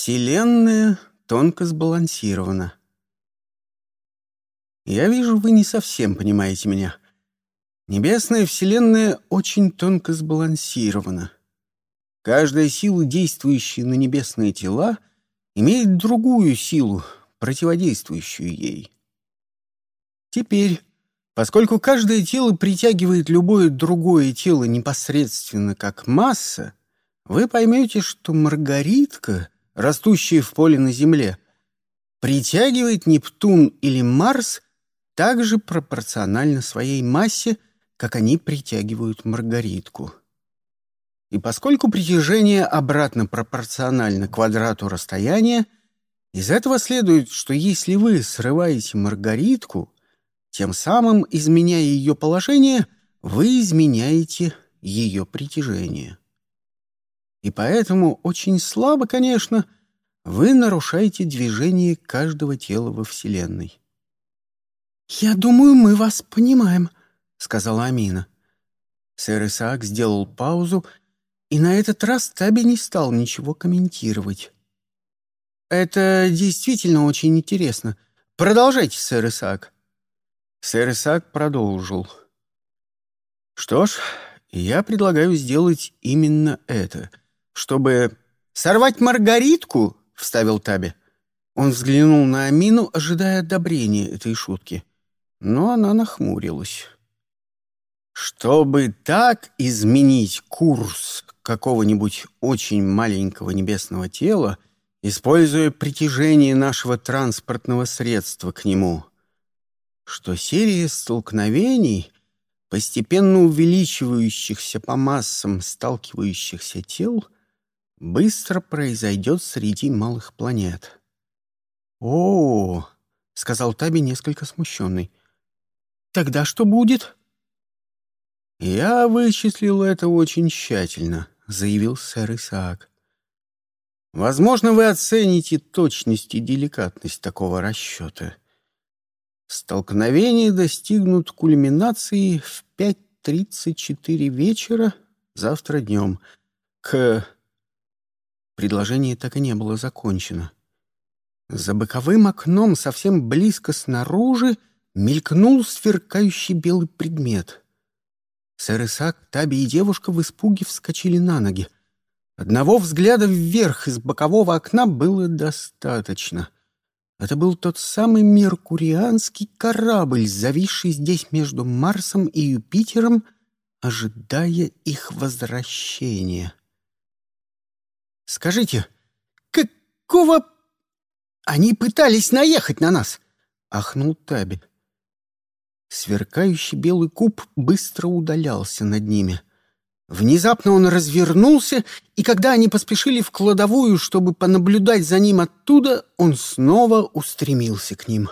Вселенная тонко сбалансирована. Я вижу, вы не совсем понимаете меня. Небесная Вселенная очень тонко сбалансирована. Каждая сила, действующая на небесные тела, имеет другую силу, противодействующую ей. Теперь, поскольку каждое тело притягивает любое другое тело непосредственно как масса, вы поймете, что Маргаритка, растущая в поле на Земле, притягивает Нептун или Марс также пропорционально своей массе, как они притягивают Маргаритку. И поскольку притяжение обратно пропорционально квадрату расстояния, из этого следует, что если вы срываете Маргаритку, тем самым, изменяя ее положение, вы изменяете ее притяжение. И поэтому очень слабо, конечно, вы нарушаете движение каждого тела во Вселенной. «Я думаю, мы вас понимаем», — сказала Амина. Сэр Исаак сделал паузу, и на этот раз Таби не стал ничего комментировать. «Это действительно очень интересно. Продолжайте, сэр Исаак». Сэр Исаак продолжил. «Что ж, я предлагаю сделать именно это, чтобы...» «Сорвать Маргаритку?» — вставил Таби. Он взглянул на Амину, ожидая одобрения этой шутки. Но она нахмурилась. «Чтобы так изменить курс какого-нибудь очень маленького небесного тела, используя притяжение нашего транспортного средства к нему, что серия столкновений, постепенно увеличивающихся по массам сталкивающихся тел, быстро произойдет среди малых планет. «О, -о, -о — сказал Таби несколько смущенный. «Тогда что будет?» «Я вычислил это очень тщательно», — заявил сэр Исаак. «Возможно, вы оцените точность и деликатность такого расчета. Столкновения достигнут кульминации в 5.34 вечера завтра днем. К... Предложение так и не было закончено. За боковым окном, совсем близко снаружи, мелькнул сверкающий белый предмет. Сэр Исаак, Таби и девушка в испуге вскочили на ноги. Одного взгляда вверх из бокового окна было достаточно — это был тот самый меркурианский корабль, зависший здесь между Марсом и Юпитером, ожидая их возвращения. «Скажите, какого...» «Они пытались наехать на нас!» — ахнул Таби. Сверкающий белый куб быстро удалялся над ними — Внезапно он развернулся, и когда они поспешили в кладовую, чтобы понаблюдать за ним оттуда, он снова устремился к ним.